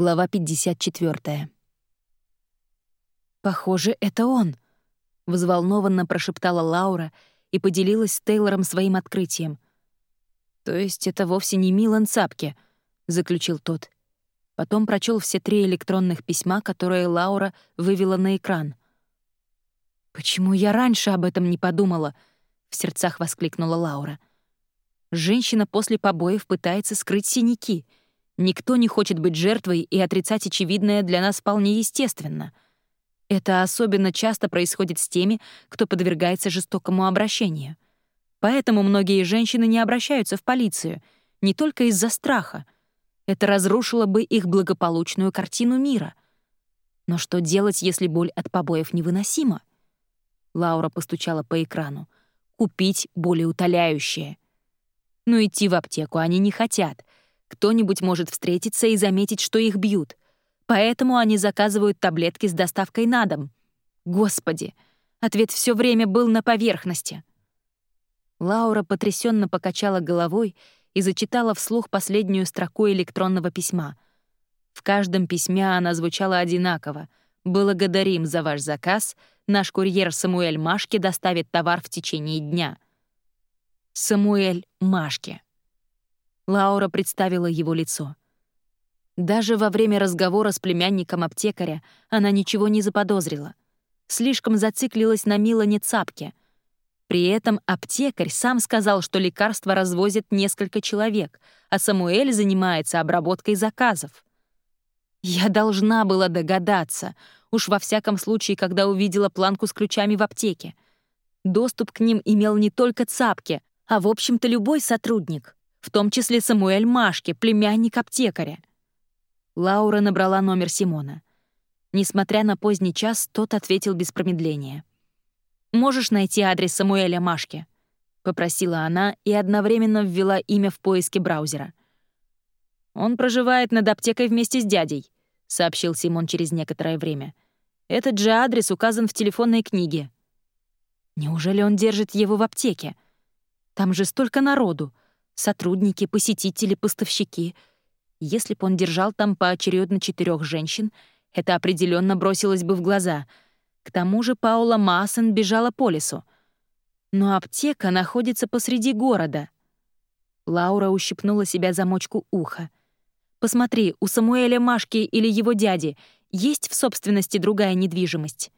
Глава 54. «Похоже, это он», — взволнованно прошептала Лаура и поделилась с Тейлором своим открытием. «То есть это вовсе не Милан Цапки», — заключил тот. Потом прочел все три электронных письма, которые Лаура вывела на экран. «Почему я раньше об этом не подумала?» — в сердцах воскликнула Лаура. «Женщина после побоев пытается скрыть синяки — Никто не хочет быть жертвой, и отрицать очевидное для нас вполне естественно. Это особенно часто происходит с теми, кто подвергается жестокому обращению. Поэтому многие женщины не обращаются в полицию, не только из-за страха. Это разрушило бы их благополучную картину мира. Но что делать, если боль от побоев невыносима? Лаура постучала по экрану. «Купить болеутоляющее». Но идти в аптеку они не хотят — кто-нибудь может встретиться и заметить, что их бьют. Поэтому они заказывают таблетки с доставкой на дом. Господи, ответ все время был на поверхности. Лаура потрясенно покачала головой и зачитала вслух последнюю строку электронного письма. В каждом письме она звучала одинаково. «Благодарим за ваш заказ. Наш курьер Самуэль Машки доставит товар в течение дня». Самуэль Машки. Лаура представила его лицо. Даже во время разговора с племянником аптекаря она ничего не заподозрила. Слишком зациклилась на Милане Цапке. При этом аптекарь сам сказал, что лекарства развозят несколько человек, а Самуэль занимается обработкой заказов. Я должна была догадаться, уж во всяком случае, когда увидела планку с ключами в аптеке. Доступ к ним имел не только Цапке, а, в общем-то, любой сотрудник в том числе Самуэль Машки, племянник аптекаря. Лаура набрала номер Симона. Несмотря на поздний час, тот ответил без промедления. «Можешь найти адрес Самуэля Машки?» — попросила она и одновременно ввела имя в поиске браузера. «Он проживает над аптекой вместе с дядей», — сообщил Симон через некоторое время. «Этот же адрес указан в телефонной книге». «Неужели он держит его в аптеке? Там же столько народу сотрудники, посетители, поставщики. Если бы он держал там поочередно четырех женщин, это определенно бросилось бы в глаза. К тому же Паула Массен бежала по лесу. Но аптека находится посреди города. Лаура ущипнула себя замочку уха. «Посмотри, у Самуэля Машки или его дяди есть в собственности другая недвижимость?»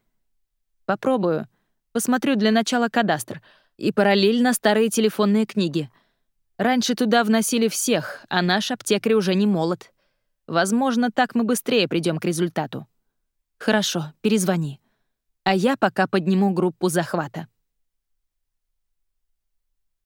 «Попробую. Посмотрю для начала кадастр и параллельно старые телефонные книги. Раньше туда вносили всех, а наш аптекарь уже не молод. Возможно, так мы быстрее придем к результату. Хорошо, перезвони. А я пока подниму группу захвата.